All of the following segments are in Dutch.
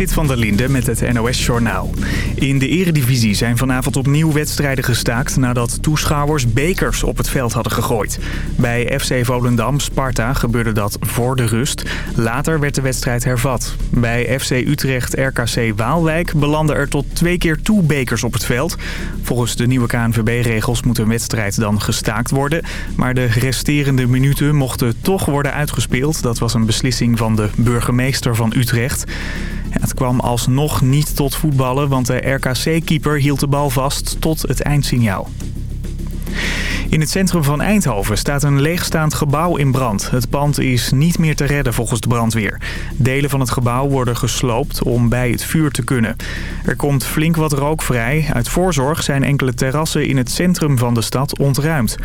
Zit van der Linde met het NOS-journaal. In de eredivisie zijn vanavond opnieuw wedstrijden gestaakt... nadat toeschouwers bekers op het veld hadden gegooid. Bij FC Volendam-Sparta gebeurde dat voor de rust. Later werd de wedstrijd hervat. Bij FC Utrecht-RKC Waalwijk belanden er tot twee keer toe bekers op het veld. Volgens de nieuwe KNVB-regels moet een wedstrijd dan gestaakt worden. Maar de resterende minuten mochten toch worden uitgespeeld. Dat was een beslissing van de burgemeester van Utrecht. Het kwam alsnog niet tot voetballen, want de RKC-keeper hield de bal vast tot het eindsignaal. In het centrum van Eindhoven staat een leegstaand gebouw in brand. Het pand is niet meer te redden volgens de brandweer. Delen van het gebouw worden gesloopt om bij het vuur te kunnen. Er komt flink wat rook vrij. Uit voorzorg zijn enkele terrassen in het centrum van de stad ontruimd.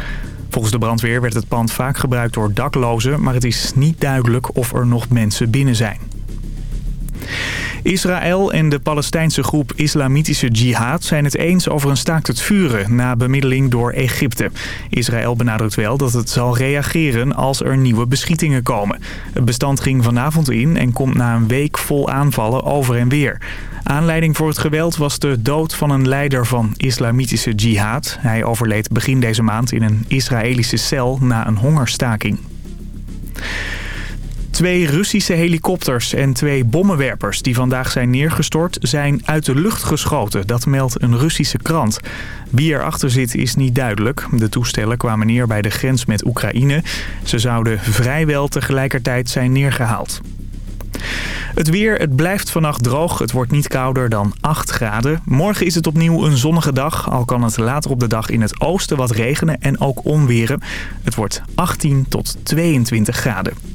Volgens de brandweer werd het pand vaak gebruikt door daklozen... maar het is niet duidelijk of er nog mensen binnen zijn. Israël en de Palestijnse groep Islamitische Jihad zijn het eens over een staakt het vuren na bemiddeling door Egypte. Israël benadrukt wel dat het zal reageren als er nieuwe beschietingen komen. Het bestand ging vanavond in en komt na een week vol aanvallen over en weer. Aanleiding voor het geweld was de dood van een leider van Islamitische Jihad. Hij overleed begin deze maand in een Israëlische cel na een hongerstaking. Twee Russische helikopters en twee bommenwerpers die vandaag zijn neergestort zijn uit de lucht geschoten. Dat meldt een Russische krant. Wie erachter zit is niet duidelijk. De toestellen kwamen neer bij de grens met Oekraïne. Ze zouden vrijwel tegelijkertijd zijn neergehaald. Het weer, het blijft vannacht droog. Het wordt niet kouder dan 8 graden. Morgen is het opnieuw een zonnige dag. Al kan het later op de dag in het oosten wat regenen en ook onweren. Het wordt 18 tot 22 graden.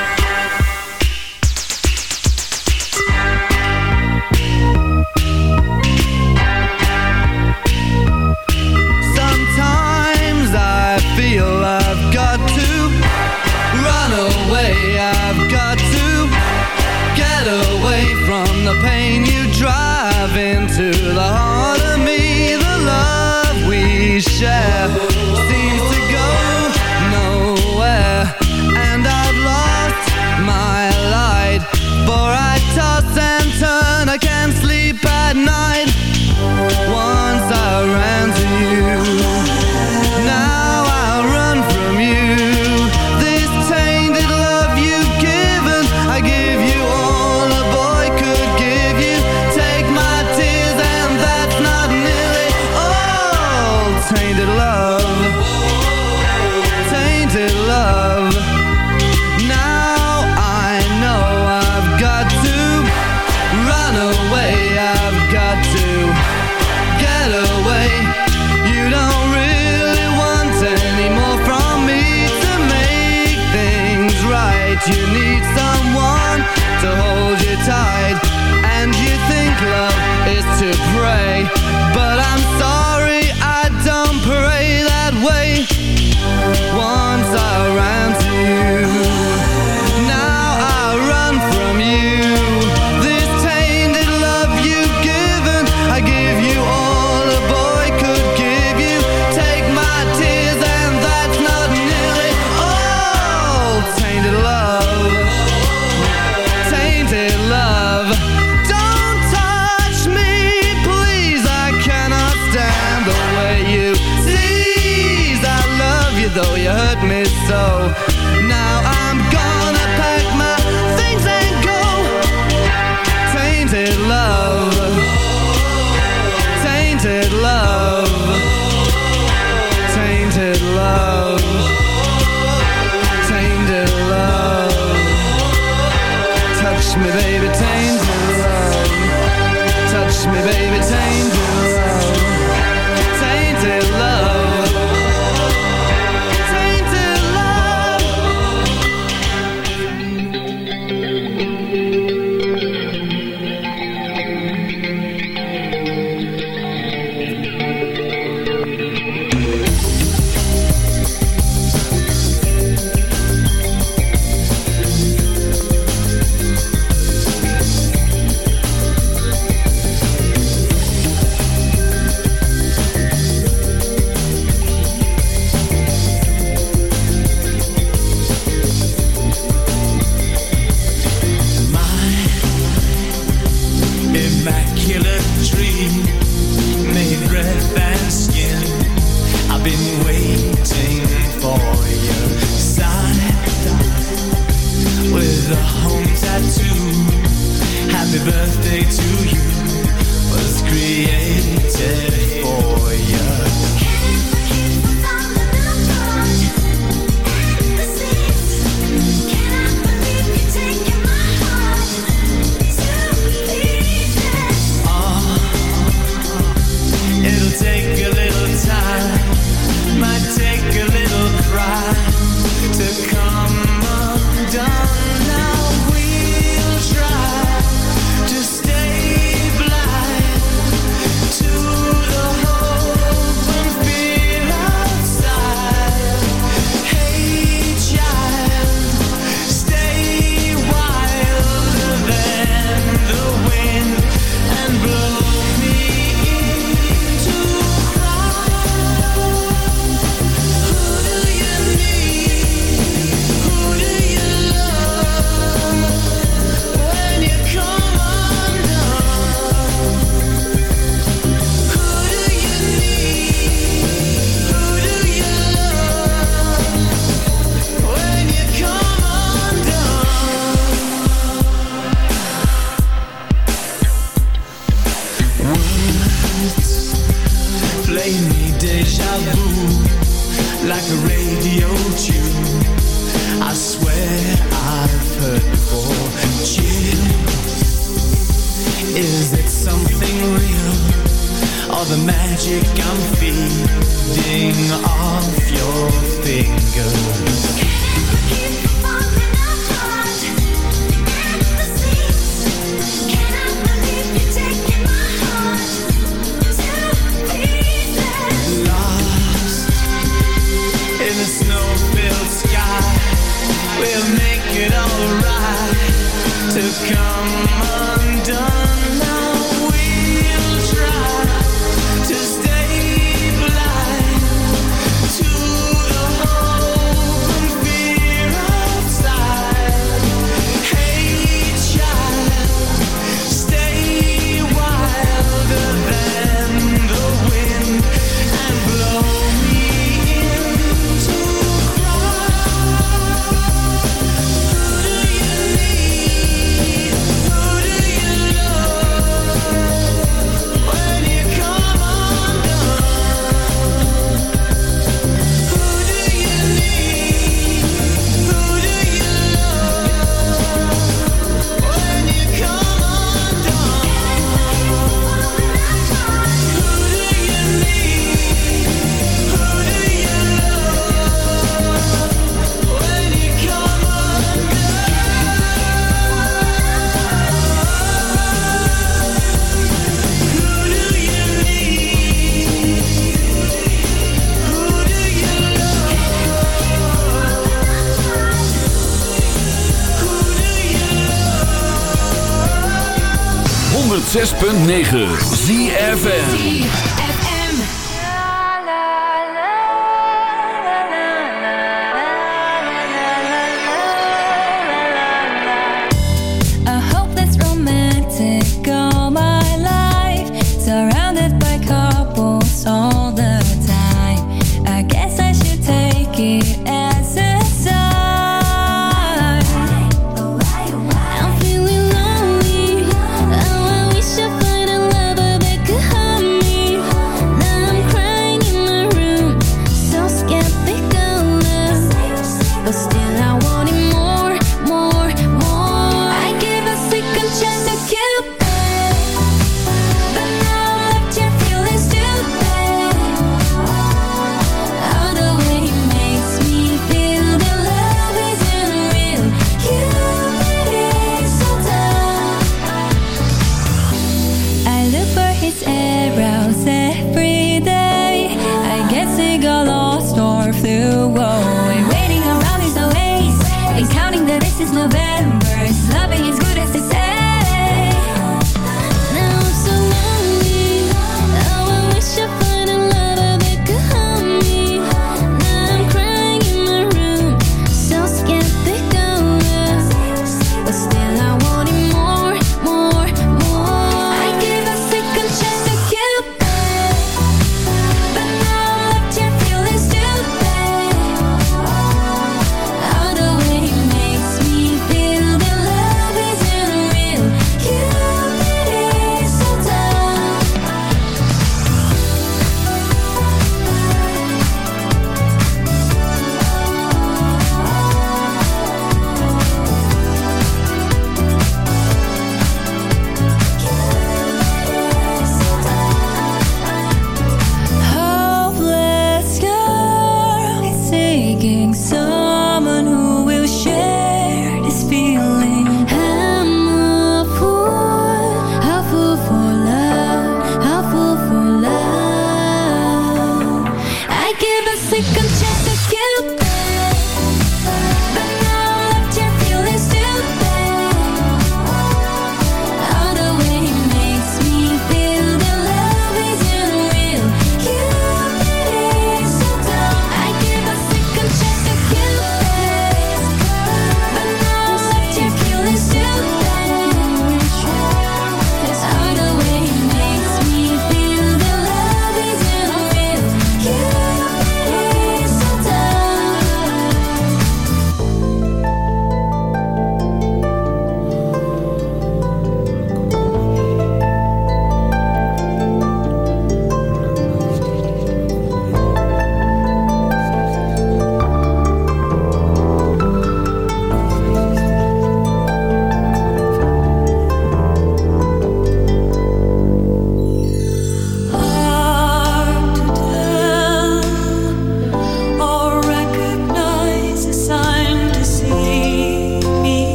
106.9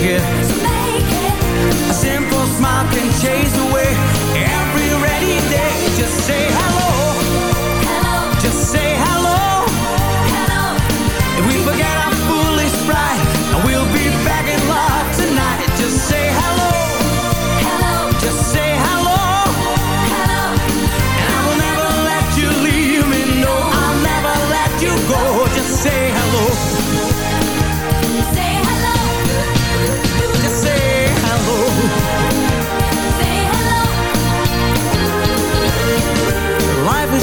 get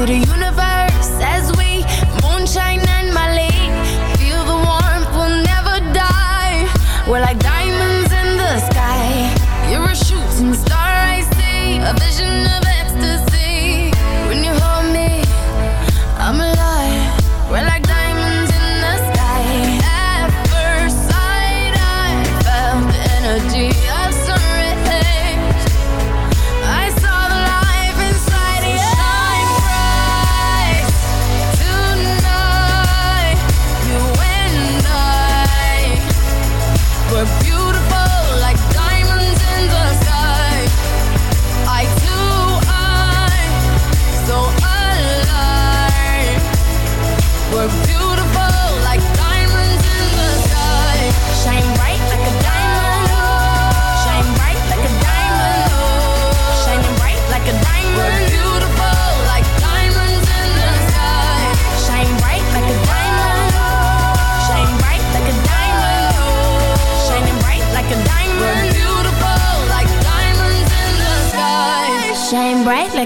to the universe.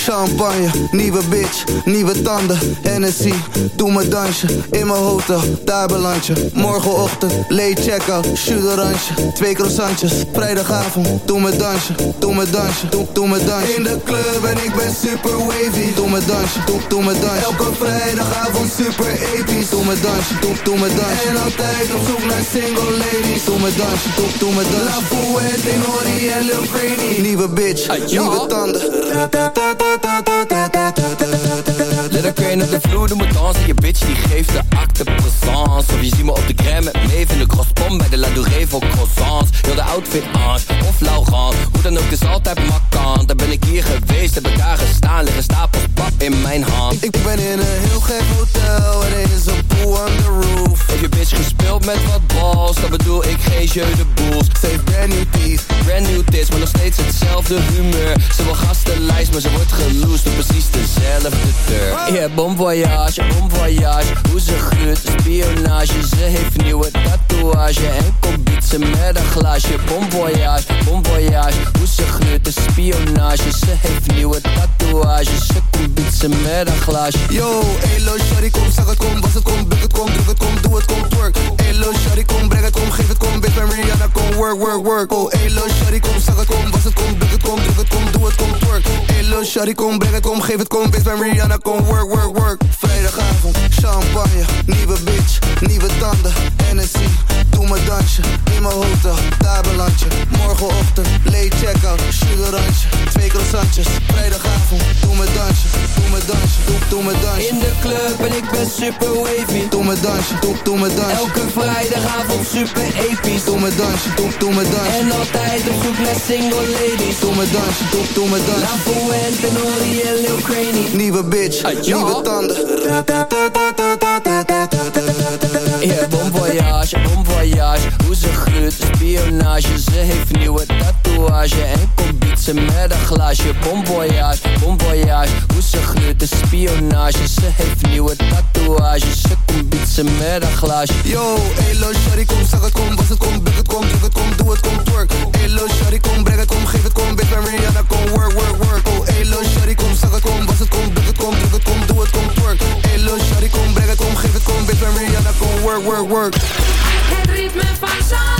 champagne, nieuwe bitch, nieuwe tanden, Hennessy, doe me dansje, in mijn hotel, daar beland je. Morgenochtend, late check-out, sugarantje, twee croissantjes. Vrijdagavond, doe me dansje, doe me dansje, doe, doe me dansje. In de club en ik ben super wavy, doe me dansje, doe, doe me dansje. Elke vrijdagavond super episch, doe me dansje, doe, doe me dansje. En altijd op zoek naar single ladies, doe me dansje, doe, doe me dansje. La Fuente, Nori en Lil nieuwe bitch, nieuwe tanden da da da da da Let her crane op de vloer, doe me dansen. Je bitch die geeft de acte présence. Of je ziet me op de gram met de crosspom Bij de La Douree voor croissants. Heel de outfit Ange of Laurent. Hoe dan ook, is altijd makkant. Daar ben ik hier geweest, heb ik daar gestaan. Liggen stapels pap in mijn hand. Ik ben in een heel gek hotel en er is een pool on the roof. Heb je bitch gespeeld met wat balls? Dan bedoel ik geen jeu de boels heeft brand new teeth. Brand new tits, maar nog steeds hetzelfde humeur. Ze wil gastenlijst, maar ze wordt geloosd Op precies dezelfde deur Yeah, bon voyage, bon voyage. Hoe ze gluurt, spionage. Ze heeft nieuwe tatoeage. En komt bietsen met een glaasje. Bon voyage, voyage. Hoe ze gluurt, de spionage. Ze heeft nieuwe tatoeage. Ze komt bietsen met een glaasje. Yo, elo, shawty, kom, zeg het, kom, was het, kom, buk het, kom, druk het, kom, doe het, kom, twerk. Elo, shawty, kom, breng het, kom, geef het, kom, bitch, Rihanna, kom, work, work, work. Oh, elo, shawty, kom, zeg het, kom, was het, kom, shawty, kom, breng het, kom, geef het, kom, ben Rihanna, kom, work, work, work. Vrijdagavond, champagne, nieuwe bitch, nieuwe tanden, Hennessy. Me dansje, in mijn hotel, daar beland je. Morgenochtend, late check-out, sugarantje, twee croissantjes. Vrijdagavond, doe me dansje, doe me dansje, doe, doe me dansje. In de club en ik ben super wavy Doe me dansje, doe, doe me dansje. Elke vrijdagavond super episch Doe me dansje, doe, doe me dansje. En altijd op zoek naar single ladies Doe me dansje, doe, doe me La dansje. Fuente, Nori en Lil Craney Nieuwe bitch, nieuwe tanden. Yeah, bon voyage, bon voyage Hoe ze gluurt, spionage Ze heeft nieuwe tatoeage En komt bietsen met een glaasje Bon voyage, bon voyage Hoe ze gluurt, spionage Ze heeft nieuwe tatoeage Ze komt bietsen met een glaasje Yo, elo, shawty, kom, zeg het, kom, was het, kom, buk het, kom, druk het, kom, doe het, kom, twerk. Elo, shawty, kom, breng het, kom, geef het, kom, bitch, ben Rihanna, kom, work, work, work. Oh, elo, shawty, kom, zeg het, kom, was het, kom, het, kom, druk het, kom, doe het, kom, twerk. Elo, shawty, kom, breng het, kom, geef het, kom, bitch, ben Rihanna, kom, work, work, work. Het ritme van Zandvoort.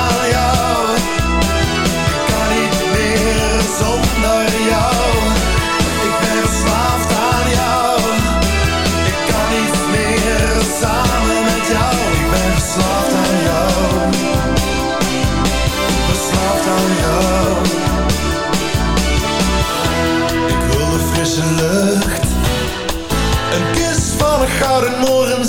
lucht. Een kus van een gouden morgen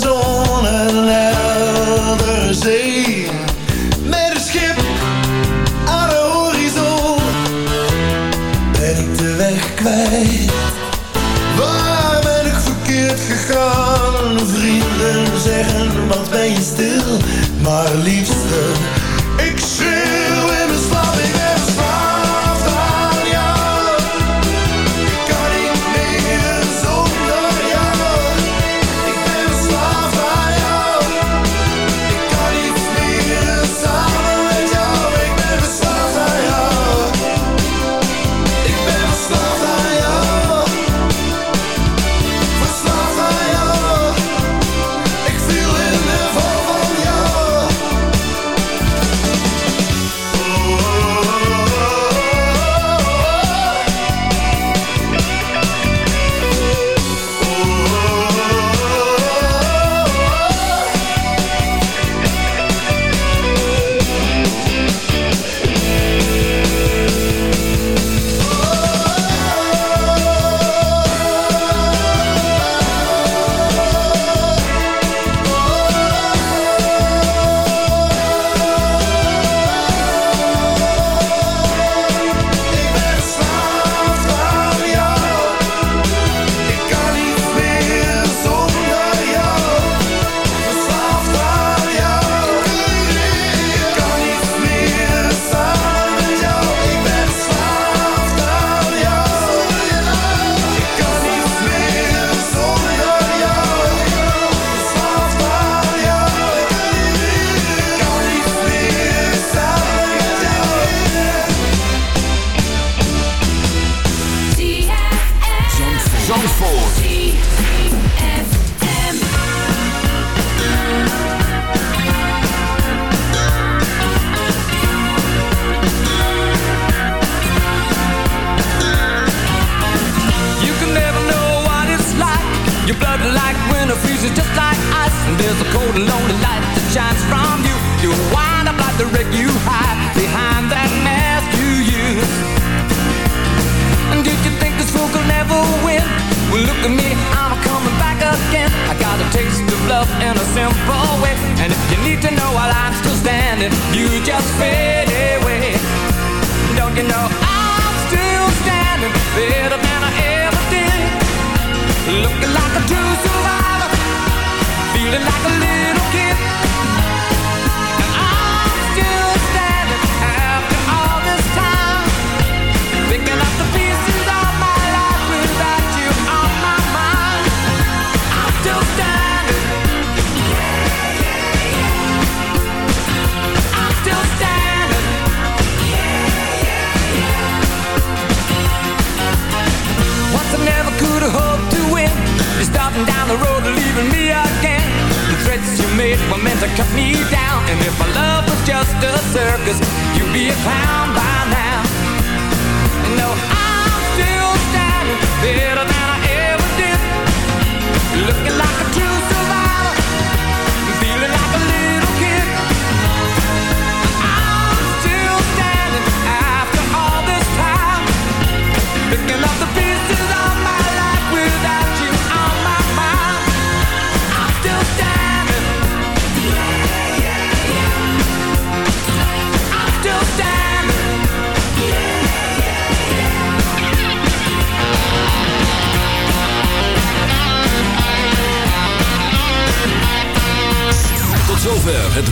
And if my love was just a circus You'd be a clown.